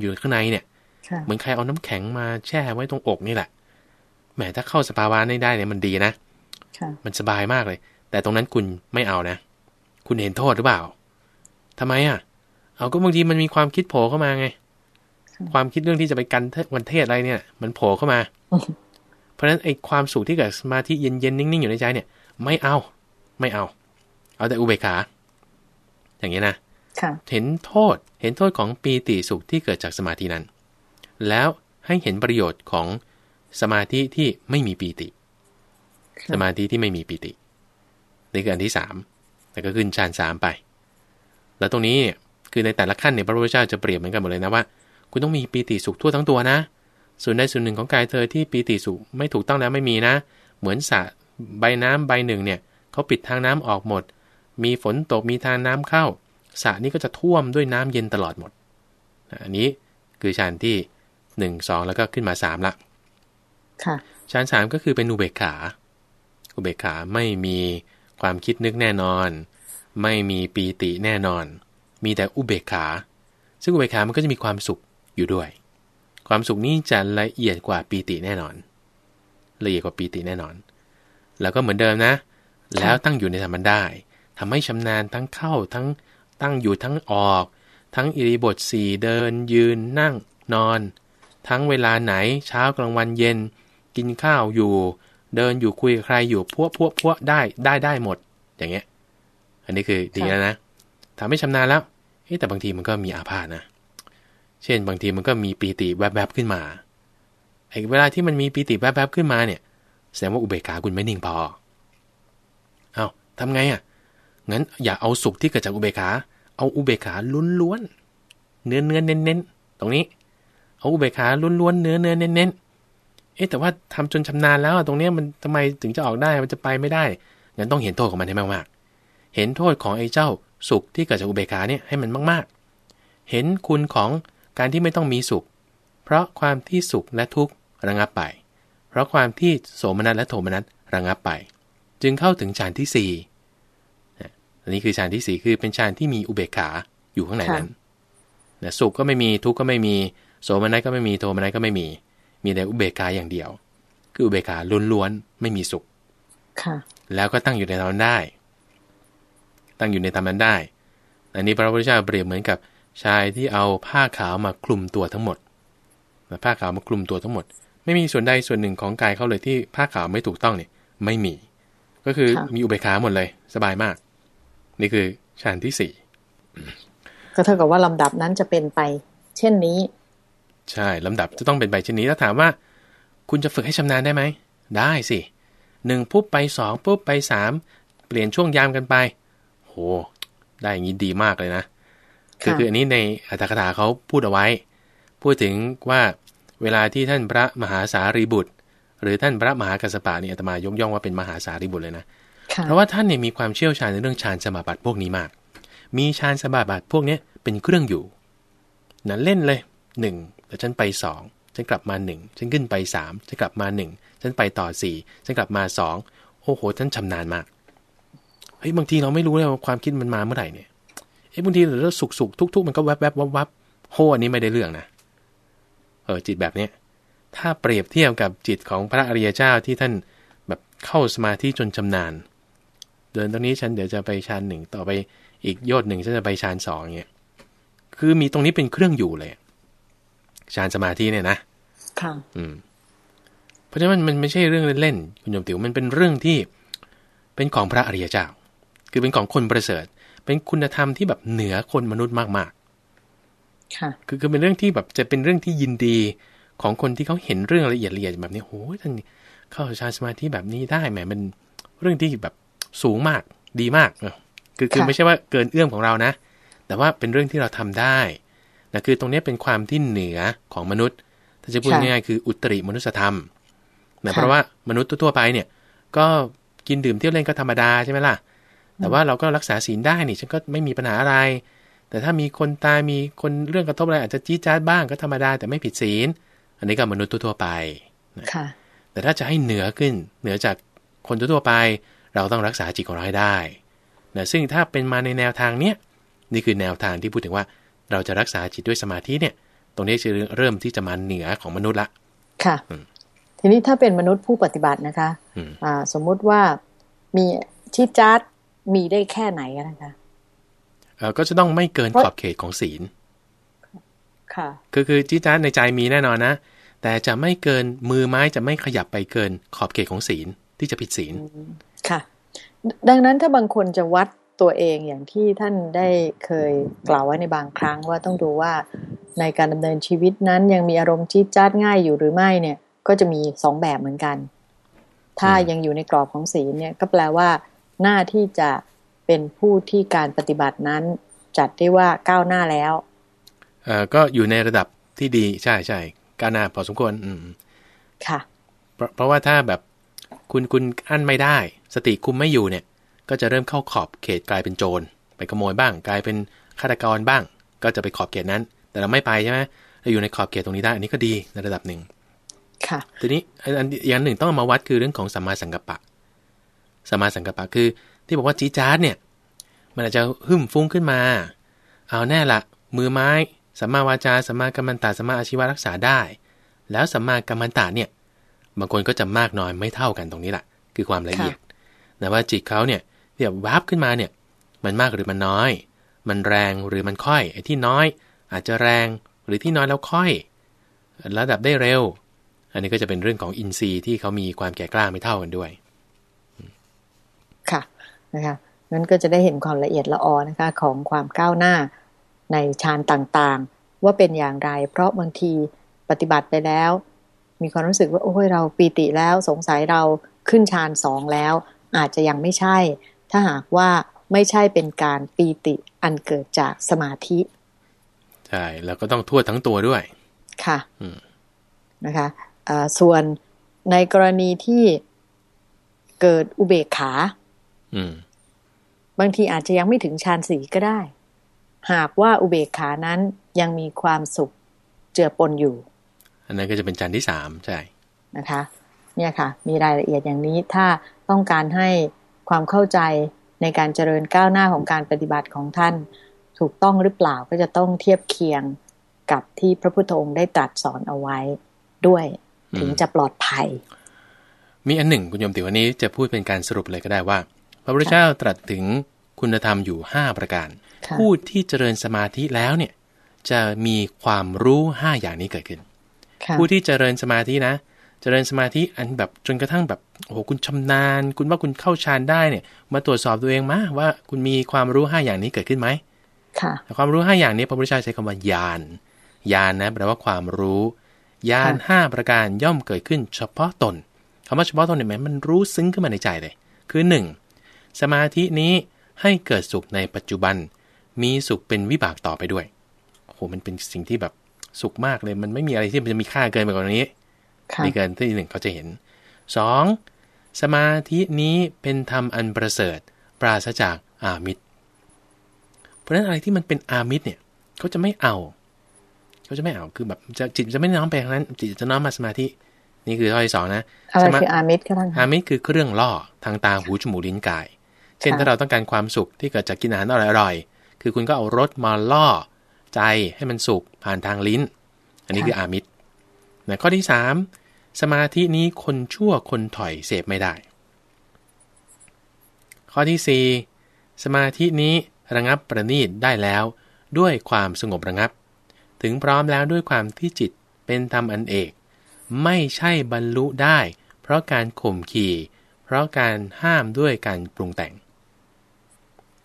อยู่ข้างในเนี่ยค่ะเหมือนใครเอาน้ำแข็งมาแช่ไว้ตรงอกนี่แหละแหมถ้าเข้าสภาวะนี้ได้เนี่ยมันดีนะค่ะมันสบายมากเลย แต่ตรงนั้นคุณไม่เอานะ คุณเห็นโทษหรือเปล่าทำไมอะ เอาก็บางทีมันมีความคิดโผล่เข้ามาไง ความคิดเรื่องที่จะไปกันเทวันเทศอะไรเนี่ย มันโผล่เข้ามา เพราะฉะนั้นไอ้ความสุขที่เกิดสมาธิเย็นๆนิ่งๆอยู่ในใจเนี่ย ไม่เอา ไม่เอา เอาแต่อุเบกขา อย่างนี้ยนะค่ะเห็นโทษเห็นโทษของปีติสุขที่เกิดจากสมาธินั้น แล้วให้เห็นประโยชน์ของสมาธิที่ไม่มีปีติค่ะสมาธิที่ไม่มีปีติ นี่คืออันที่สามแล้วก็ขึ้นฌานสามไป แล้วตรงนี้เนี่ยคือในแต่ละขั้นเนี่ยพระพุทธเจ้าจะเปรียบเหมือนกันหมดเลยนะว่า คุณต้องมีปีติสุขทั่วทั้งตัวนะ ส่วนใดส่วนหนึ่งของกายเธอที่ปีติสุขไม่ถูกต้องแล้วไม่มีนะ เหมือนสระใบน้ำใบหนึ่งเนี่ยเขาปิดทางน้ำออกหมด มีฝนตกมีทางน้ำเข้าสระนี้ก็จะท่วมด้วยน้ำเย็นตลอดหมด อันนี้คือฌานที่หนึ่งสองแล้วก็ขึ้นมาสามละค่ะฌานสามก็คือเป็นอุเบกขา อุเบกขาไม่มีความคิดนึกแน่นอน ไม่มีปีติแน่นอน มีแต่อุเบกขา ซึ่งอุเบกขามันก็จะมีความสุข อยู่ด้วย ความสุขนี้จะละเอียดกว่าปีติแน่นอน ละเอียดกว่าปีติแน่นอน แล้วก็เหมือนเดิมนะ แล้วตั้งอยู่ในธรรมันได้ทำให้ชำนาญทั้งเข้าทั้งตั้งอยู่ทั้งออก ทั้งอิริบทสี่เดิน ยืนนั่งนอน ทั้งเวลาไหนเช้ากลางวันเย็น กินข้าวอยู่ เดินอยู่คุยกับใครอยู่พวกพวกพวกได้ได้ได้หมด อย่างเงี้ย อันนี้คือดีแล้วนะทำให้ชำนาญแล้วแต่บางทีมันก็มีอาพาธนะ เช่น บางทีมันก็มีปีติแวบๆขึ้นมาไอ้เวลาที่มันมีปีติแวบๆขึ้นมาเนี่ยแสดงว่าอุเบกขาคุณไม่นิ่งพอเอาทำไงอะงั้นอย่าเอาสุขที่เกิดจากอุเบกขา เอาอุเบกขาล้วนๆเนื้อเนื้อเน้นเน้นๆตรงนี้ เอาอุเบกขาล้วนๆเนื้อเนื้อเน้นเน้นๆเอ๊ะแต่ว่าทำจนชำนาญแล้วตรงเนี้ยมันทำไมถึงจะออกได้มันจะไปไม่ได้งั้นต้องเห็นโทษของมันให้มากๆ เห็นโทษของไอ้เจ้าสุขที่เกิดจากอุเบกขาเนี่ยให้มันมากๆ เห็นคุณของ การที่ไม่ต้องมีสุข เพราะความที่สุขและทุกข์ระงับไป เพราะความที่โสมนัสและโทมนัสระงับไป จึงเข้าถึงฌานที่สี่นะอันนี้คือฌานที่สี่คือเป็นฌานที่มีอุเบกขาอยู่ข้างในนั้นนะสุขก็ไม่มีทุกข์ก็ไม่มีโสมนัสก็ไม่มีโทมนัสก็ไม่มี มีแต่อุเบกขาอย่างเดียว คืออุเบกขาล้วนๆไม่มีสุขค่ะ แล้วก็ตั้งอยู่ในธรรมนั้นได้ ตั้งอยู่ในธรรมนั้นได้ อันนี้พระพุทธเจ้าเปรียบเหมือนกับ ชายที่เอาผ้าขาวมาคลุมตัวทั้งหมดผ้าขาวมาคลุมตัวทั้งหมดไม่ไม่มีส่วนใดส่วนหนึ่งของกายเขาเลยที่ผ้าขาวไม่ถูกต้องเนี่ยไม่มี ก็คือค่ะมีอุเบกขาหมดเลย สบายมาก นี่คือฌานที่สี่ก็เท่ากับว่าลำดับนั้นจะเป็นไป เช่นนี้ ใช่ลำดับจะต้องเป็นไปเช่นนี้ถ้าถามว่า คุณจะฝึกให้ชำนาญได้ไหมได้สิหนึ่งปุ๊บไปสองปุ๊บไปสามเปลี่ยนช่วงยามกันไป โห ได้อย่างนี้ดีมากเลยนะ คือค่ะคืออันนี้ในอัตถกถาเขาพูดเอาไว้ พูดถึงว่าเวลาที่ท่านพระมหาสารีบุตร หรือท่านพระมหากัสสปะเนี่ยอาตมายกย่องว่าเป็นมหาสารีบุตรเลยนะค่ะเพราะว่าท่านเนี่ยมีความเชี่ยวชาญในเรื่องฌานสมาบัติพวกนี้มาก มีฌานสมาบัติพวกเนี้ยเป็นเครื่องอยู่นั่นเล่นเลยหนึ่งแล้วฉันไปสองฉันกลับมาหนึ่งฉันขึ้นไปสามฉันกลับมาหนึ่งฉันไปต่อสี่ฉันกลับมาสองโอ้โหฉันชำนาญมากเฮ้ยบางทีเราไม่รู้เลยว่าความคิดมันมาเมื่อไหร่เนี่ย เอ้ยบางทีเราสุกสุกทุกทุกๆมันก็แวบแวบวับวับโหอันนี้ไม่ได้เรื่องนะเออจิตแบบเนี้ยถ้าเปรียบเทียบกับจิตของพระอริยเจ้าที่ท่านแบบเข้าสมาธิจนชำนาญ เดินตรงนี้ฉันเดี๋ยวจะไปฌานหนึ่งต่อไปอีกโยชน์หนึ่งฉันจะไปฌานสองเนี่ยคือมีตรงนี้เป็นเครื่องอยู่เลยฌานสมาธิเนี่ยนะค่ะอืม เพราะฉะนั้นมันมันไม่ใช่เรื่องเล่นๆคุณโยมติ๋วมันเป็นเรื่องที่เป็นของพระอริยเจ้า คือเป็นของคนประเสริฐ เป็นคุณธรรมที่แบบเหนือคนมนุษย์มากค่ะๆคือคือเป็นเรื่องที่แบบจะเป็นเรื่องที่ยินดีของคนที่เขาเห็นเรื่องละเอียดละเอียดแบบนี้โอ้ยท่านเข้าฌานสมาธิแบบนี้ได้แหมมันเรื่องที่แบบสูงมากดีมากเออคือคือค่ะไม่ใช่ว่าเกินเอื้อมของเรานะ แต่ว่าเป็นเรื่องที่เราทำได้นะคือตรงนี้เป็นความที่เหนือของมนุษย์ ถ้าจะพูดค่ะง่ายๆคืออุตริมนุสธรรมนะค่ะเพราะว่ามนุษย์ทั่วๆไปเนี่ย ก็กินดื่มเที่ยวเล่นก็ธรรมดาใช่ไหมล่ะ แต่ว่าเราก็รักษาศีลได้นี่ฉันก็ไม่มีปัญหาอะไร แต่ถ้ามีคนตายมีคนเรื่องกระทบอะไรอาจจะจี๊ดจ๊าดบ้างก็ธรรมดาแต่ไม่ผิดศีล อันนี้ก็มนุษย์ทั่วๆไปค่ะ แต่ถ้าจะให้เหนือขึ้นเหนือจากคนทั่วๆไป เราต้องรักษาจิตของเราให้ได้นะซึ่งถ้าเป็นมาในแนวทางเนี้ยนี่คือแนวทางที่พูดถึงว่า เราจะรักษาจิตด้วยสมาธิเนี่ย ตรงนี้จะเริ่มที่จะมาเหนือของมนุษย์ละ ค่ะอืมทีนี้ถ้าเป็นมนุษย์ผู้ปฏิบัตินะคะอืมอ่า สมมุติว่ามีชิจาร์ด มีได้แค่ไหนกันนะคะเอ่อก็จะต้องไม่เกินเพราะขอบเขตของศีล ค่ะ คือคือจิตจ้าดในใจมีแน่นอนนะ แต่จะไม่เกินมือไม้จะไม่ขยับไปเกินขอบเขตของศีลที่จะผิดศีล ค่ะ ดังนั้นถ้าบางคนจะวัดตัวเองอย่างที่ท่านได้เคยกล่าวไว้ในบางครั้งว่าต้องดูว่าในการดำเนินชีวิตนั้นยังมีอารมณ์จี๊ดจ๊าดง่ายอยู่หรือไม่เนี่ย ก็จะมีสองแบบเหมือนกัน ถ้าอืมยังอยู่ในกรอบของศีลเนี่ยก็แปลว่า หน้าที่จะเป็นผู้ที่การปฏิบัตินั้น จัดได้ว่าก้าวหน้าแล้วเอ่อก็อยู่ในระดับที่ดีใช่ใช่ก้าวหน้าพอสมควร อืมค่ะเพราะเพราะว่าถ้าแบบคุณคุณอั้นไม่ได้ สติคุมไม่อยู่เนี่ย ก็จะเริ่มเข้าขอบเขตกลายเป็นโจร ไปขโมยบ้าง กลายเป็นฆาตกรบ้าง ก็จะไปขอบเขตนั้น แต่เราไม่ไปใช่ไหมเราอยู่ในขอบเขตตรงนี้ได้ อันนี้ก็ดีในระดับหนึ่งค่ะ ทีนี้อันอันอีกอย่างหนึ่งต้องเอามาวัดคือเรื่องของสัมมาสังกัปปะ สัมมาสังกัปปะคือ ที่บอกว่าจีจาร์ดเนี่ย มันอาจจะหึ่มฟุ้งขึ้นมา เอาแน่ละมือไม้สัมมาวาจาสัมมากัมมันตะสัมมาอาชีวะรักษาได้ แล้วสัมมากัมมันตะเนี่ยบางคนก็จะมากน้อยไม่เท่ากันตรงนี้แหละคือความละเอียดแต่ว่าจิตเขาเนี่ยที่แบวับขึ้นมาเนี่ย มันมากหรือมันน้อย มันแรงหรือมันค่อยไอ้ที่น้อย อาจจะแรงหรือที่น้อยแล้วค่อย ระดับได้เร็ว อันนี้ก็จะเป็นเรื่องของอินทรีย์ที่เขามีความแก่กล้าไม่เท่ากันด้วย นะคะนั้นก็จะได้เห็นความละเอียดละออนะคะของความก้าวหน้าในฌานต่างๆ ว่าเป็นอย่างไร เพราะบางทีปฏิบัติไปแล้ว มีความรู้สึกว่าโอ้ยเราปีติแล้วสงสัยเราขึ้นฌานสองแล้ว อาจจะยังไม่ใช่ ถ้าหากว่าไม่ใช่เป็นการปีติอันเกิดจากสมาธิใช่แล้วก็ต้องทั่วทั้งตัวด้วยค่ะอืมนะคะอ่าส่วนในกรณีที่เกิดอุเบกขาอืม บางทีอาจจะยังไม่ถึงฌานสีก็ได้ หากว่าอุเบกขานั้นยังมีความสุขเจือปนอยู่ อันนั้นก็จะเป็นจานที่สามใช่นะคะ เนี่ยค่ะ มีรายละเอียดอย่างนี้ถ้าต้องการให้ความเข้าใจในการเจริญก้าวหน้าของการปฏิบัติของท่าน ถูกต้องหรือเปล่าก็จะต้องเทียบเคียงกับที่พระพุทธองค์ได้ตรัสสอนเอาไว้ด้วยอืมถึงจะปลอดภัย มีอันหนึ่งคุณโยมติวันนี้จะพูดเป็นการสรุปเลยก็ได้ว่าพ ระพุทธเจ้าตรัสถึงคุณธรรมอยู่ 5 ประการค่ะผู้ที่เจริญสมาธิแล้วเนี่ยจะมีความรู้ 5 อย่างนี้เกิดขึ้นค่ะผู้ที่เจริญสมาธินะ เจริญสมาธิอันแบบจนกระทั่งแบบโอ้โหคุณชำนาญ คุณว่าคุณเข้าฌานได้เนี่ย มาตรวจสอบตัวเองมาว่าคุณมีความรู้ 5 อย่างนี้เกิดขึ้นไหมค่ะความรู้ 5 อย่างนี้พระพุทธเจ้าใช้คำว่าญาณญาณนะแปลว่าความรู้ญาณห้าประการย่อมเกิดขึ้นเฉพาะตนคำว่าเฉพาะตนเนี่ยหมายมันรู้ซึ้งขึ้นมาในใจเลย คือหนึ่ง สมาธินี้ให้เกิดสุขในปัจจุบัน มีสุขเป็นวิบากต่อไปด้วยโอ้โหมันเป็นสิ่งที่แบบสุขมากเลย มันไม่มีอะไรที่มันจะมีค่าเกินไปกว่านี้นี่เกินที่หนึ่งเขาจะเห็นสองสมาธินี้เป็นธรรมอันประเสริฐ ปราศจากอามิตร เพราะฉะนั้นอะไรที่มันเป็นอามิตรเนี่ยเขาจะไม่เอาเขาจะไม่เอาคือแบบจะจิตจะไม่น้อมไปทางนั้น จิตจะน้อมมาสมาธิ นี่คือข้อที่สองนะอะไรคืออามิตรก็ทั้งอามิตรคือเครื่องล่อทางตาหูจมูกลิ้นกาย เช่นถ้าเราต้องการความสุขที่เกิดจากกินอาหารอร่อยๆคือคุณก็เอารสมาล่อใจให้มันสุขผ่านทางลิ้น อันนี้คืออามิตรนะข้อที่สามสมาธินี้คนชั่วคนถอยเสพไม่ได้ ข้อที่ 4 สมาธินี้ระงับประณีตได้แล้วด้วยความสงบระงับ ถึงพร้อมแล้วด้วยความที่จิตเป็นธรรมอันเอก ไม่ใช่บรรลุได้ เพราะการข่มขีเพราะการห้ามด้วยการปรุงแต่ง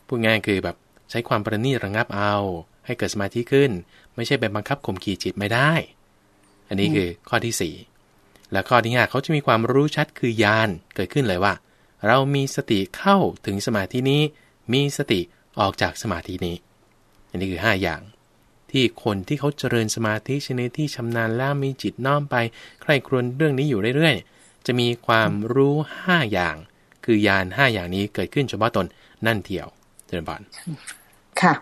พูดง่ายคือแบบใช้ความประณีตระงับเอา ให้เกิดสมาธิขึ้น ไม่ใช่ไปบังคับข่มขีจิตไม่ได้ อันนี้คือข้อที่ 4 และข้อที่ห้าเขาจะมีความรู้ชัดคือญาณเกิดขึ้นเลยว่า เรามีสติเข้าถึงสมาธินี้ มีสติออกจากสมาธินี้ อันนี้คือ 5 อย่าง ที่คนที่เขาเจริญสมาธิชนิดที่ชำนาญแล้วมีจิตน้อมไป ใคร่ครวญเรื่องนี้อยู่เรื่อยๆ จะมีความรู้ 5 อย่าง คือญาณ5อย่างนี้เกิดขึ้นเฉพาะตนนั่นเที่ยว เจริญบานค่ะ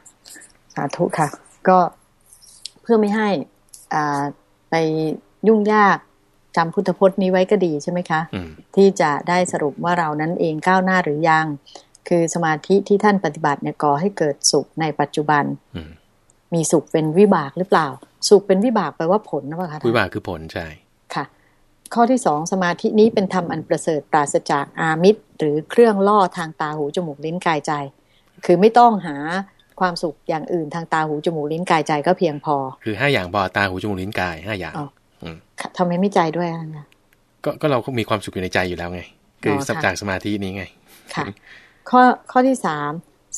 สาธุค่ะ ก็เพื่อไม่ให้อ่าไปยุ่งยากจำพุทธพจน์นี้ไว้ก็ดีใช่ไหมคะ ที่จะได้สรุปว่าเรานั้นเองก้าวหน้าหรือยัง คือสมาธิที่ท่านปฏิบัติเนี่ยก่อให้เกิดสุขในปัจจุบัน มีสุขเป็นวิบากหรือเปล่า สุขเป็นวิบากแปลว่าผลนะป่ะคะวิบากคือผลใช่ค่ะ ข้อที่สองสมาธินี้เป็นธรรมอันประเสริฐปราศจากอามิตร หรือเครื่องล่อทางตาหูจมูกลิ้นกายใจ คือไม่ต้องหาความสุขอย่างอื่นทางตาหูจมูกลิ้นกายใจก็เพียงพอ คือห้าอย่างบอตาหูจมูกลิ้นกายห้าอย่างทำไมไม่ใจด้วยอะก็ก็เราก็มีความสุขอยู่ในใจอยู่แล้วไง คือสัจากสมาธินี้ไง ค่ะ ข้อข้อที่สาม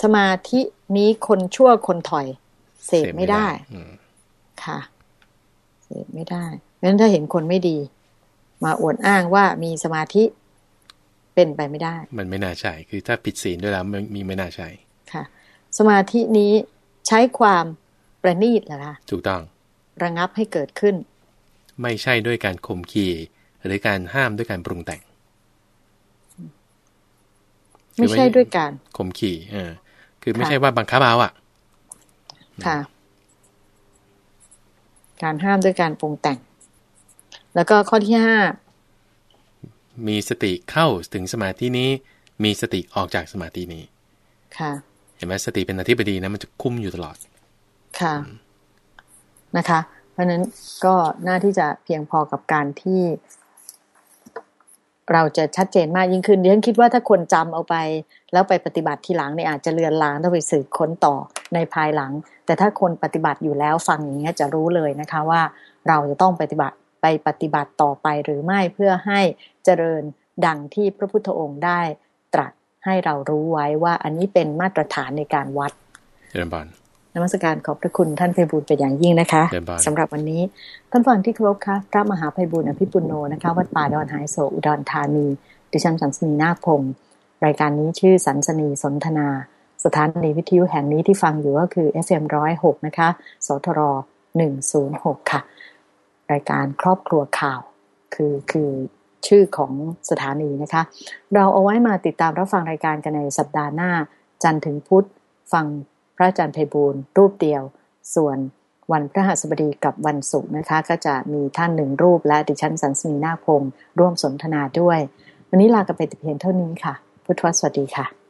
สมาธินี้คนชั่วคนถอยเสพไม่ได้ค่ะเสพไม่ได้เพราะฉะนั้นถ้าเห็นคนไม่ดี มาอวดอ้างว่ามีสมาธิเป็นไปไม่ได้ มันไม่น่าใช่ คือถ้าผิดศีลด้วยแล้วมันมีไม่น่าใช่ ค่ะ สมาธินี้ใช้ความประณีตเหรอคะถูกต้อง ระงับให้เกิดขึ้น ไม่ใช่ด้วยการข่มขีหรือการห้ามด้วยการปรุงแต่ง ไม่ใช่ด้วยการข่มขีเออคือไม่ใช่ว่าบังคับเอาอะ ค่ะ การห้ามด้วยการปรุงแต่ง แล้วก็ข้อที่ห้ามีสติเข้าถึงสมาธินี้ มีสติออกจากสมาธินี้ ค่ะ เห็นไหมสติเป็นอธิบดีนะมันจะคุ้มอยู่ตลอด ค่ะนะคะ เพราะนั้นก็น่าที่จะเพียงพอกับการที่ เราจะชัดเจนมากยิ่งขึ้นดิฉันคิดว่าถ้าคนจำเอาไป แล้วไปปฏิบัติทีหลังเนี่ยอาจจะเลือนลางต้องไปสืบค้นต่อในภายหลัง แต่ถ้าคนปฏิบัติอยู่แล้วฟังอย่างนี้จะรู้เลยนะคะว่าเราจะต้องปฏิบัติไปปฏิบัติต่อไปหรือไม่เพื่อให้เจริญดังที่พระพุทธองค์ได้ตรัส ให้เรารู้ไว้ว่าอันนี้เป็นมาตรฐานในการวัดเจริญบานนมัสการขอบพระคุณท่านไพบุญเป็นอย่างยิ่งนะคะสำหรับวันนี้ท่านฟังที่เคารพค่ะพระมหาไพบุญอภิปุโนนะคะ วัดป่าดอนหายโศอุดรธานี ดิฉันสันสนีนาคพงศ์รายการนี้ชื่อสันสนีสนทนา สถานีวิทยุแห่งนี้ที่ฟังอยู่ก็คือ FM106 นะคะสทร106 ค่ะ รายการครอบครัวข่าว คือคือ ชื่อของสถานีนะคะ เราเอาไว้มาติดตามรับฟังรายการกันในสัปดาห์หน้า จันทร์ถึงพุธฟังพระอาจารย์ไพบูลรูปเดียว ส่วนวันพระหัสบดีกับวันศุกร์นะคะ ก็จะมีท่านหนึ่งรูปและดิฉันสันสนีนาคพงศ์ร่วมสนทนาด้วย วันนี้ลากันไปแต่เพียงเท่านี้ค่ะ พุทธวสวัสดีค่ะ